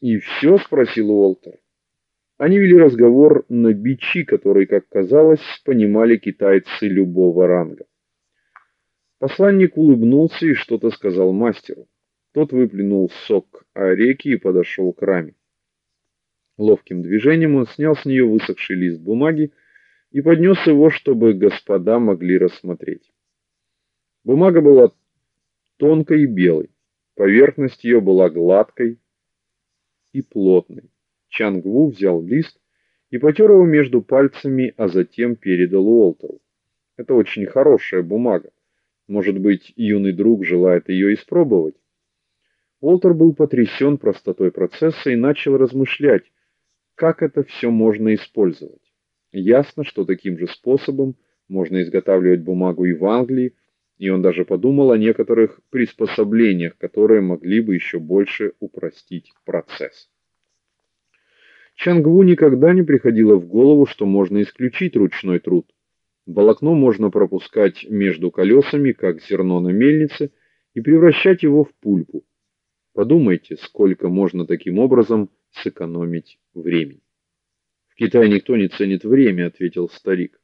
И все?» — спросил Уолтер. Они вели разговор на бичи, который, как казалось, понимали китайцы любого ранга. Посланник улыбнулся и что-то сказал мастеру. Тот выплюнул сок ореки и подошел к раме. Ловким движением он снял с нее высохший лист бумаги и поднес его, чтобы господа могли рассмотреть. Бумага была тонкой и белой. Поверхность ее была гладкой и плотной. Чангву взял лист и потер его между пальцами, а затем передал Уолтеру. Это очень хорошая бумага. Может быть, юный друг желает ее испробовать. Уолтер был потрясен простотой процесса и начал размышлять, как это все можно использовать. Ясно, что таким же способом можно изготавливать бумагу и в Англии, и он даже подумал о некоторых приспособлениях, которые могли бы еще больше упростить процесс. Чангву никогда не приходило в голову, что можно исключить ручной труд. Волокно можно пропускать между колесами, как зерно на мельнице, и превращать его в пульпу. Подумайте, сколько можно таким образом сэкономить времени. В Китае никто не ценит время, ответил старик.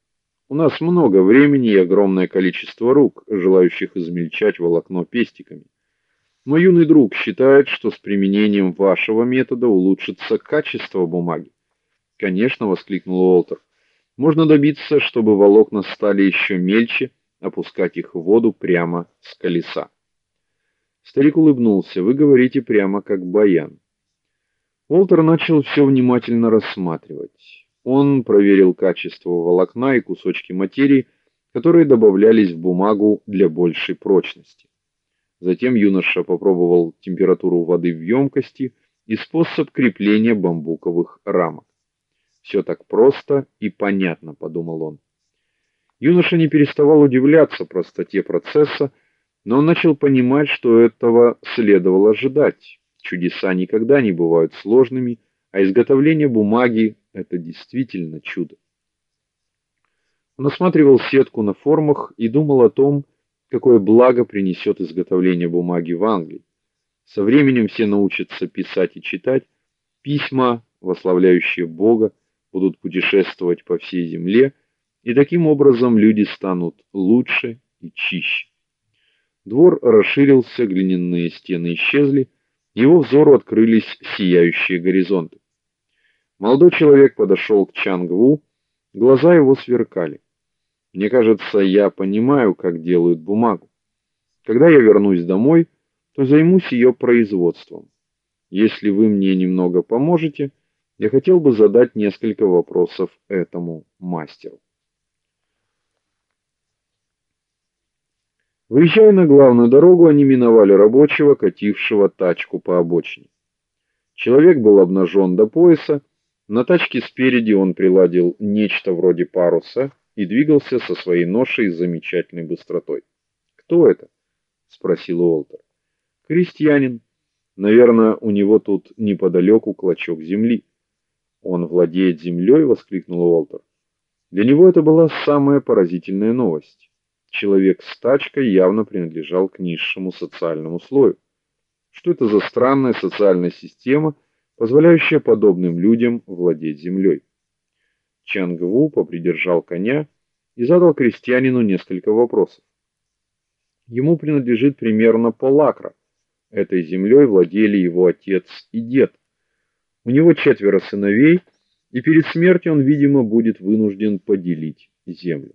У нас много времени и огромное количество рук, желающих измельчать волокно пестиками. Мой юный друг считает, что с применением вашего метода улучшится качество бумаги. Конечно, воскликнул Уолтер. Можно добиться, чтобы волокна стали еще мельче, опускать их в воду прямо с колеса. Старик улыбнулся. Вы говорите прямо как баян. Уолтер начал все внимательно рассматривать. Он проверил качество волокна и кусочки материи, которые добавлялись в бумагу для большей прочности. Затем юноша попробовал температуру воды в емкости и способ крепления бамбуковых рамок. Все так просто и понятно, подумал он. Юноша не переставал удивляться простоте процесса, но он начал понимать, что этого следовало ожидать. Чудеса никогда не бывают сложными, а изготовление бумаги это действительно чудо. Он осматривал сетку на формах и думал о том, какое благо принесет изготовление бумаги в Англии. Со временем все научатся писать и читать, письма, восславляющие Бога, будут путешествовать по всей земле, и таким образом люди станут лучше и чище. Двор расширился, глиняные стены исчезли, его взору открылись сияющие горизонты. Молодой человек подошел к Чангву, глаза его сверкали. Мне кажется, я понимаю, как делают бумагу. Когда я вернусь домой, то займусь ее производством. Если вы мне немного поможете, я хотел бы задать несколько вопросов этому мастеру. Выезжая на главную дорогу, они миновали рабочего, катившего тачку по обочине. Человек был обнажен до пояса, на тачке спереди он приладил нечто вроде паруса и двигался со своей ношей с замечательной быстротой. "Кто это?" спросил Уолтер. "Крестьянин. Наверное, у него тут неподалеку клочок земли". "Он владеет землей?» — воскликнул Уолтер. Для него это была самая поразительная новость. Человек с тачкой явно принадлежал к низшему социальному слою. Что это за странная социальная система, позволяющая подобным людям владеть землей? Чангву попридержал коня и задал крестьянину несколько вопросов. Ему принадлежит примерно полакра. Этой землей владели его отец и дед. У него четверо сыновей, и перед смертью он, видимо, будет вынужден поделить землю.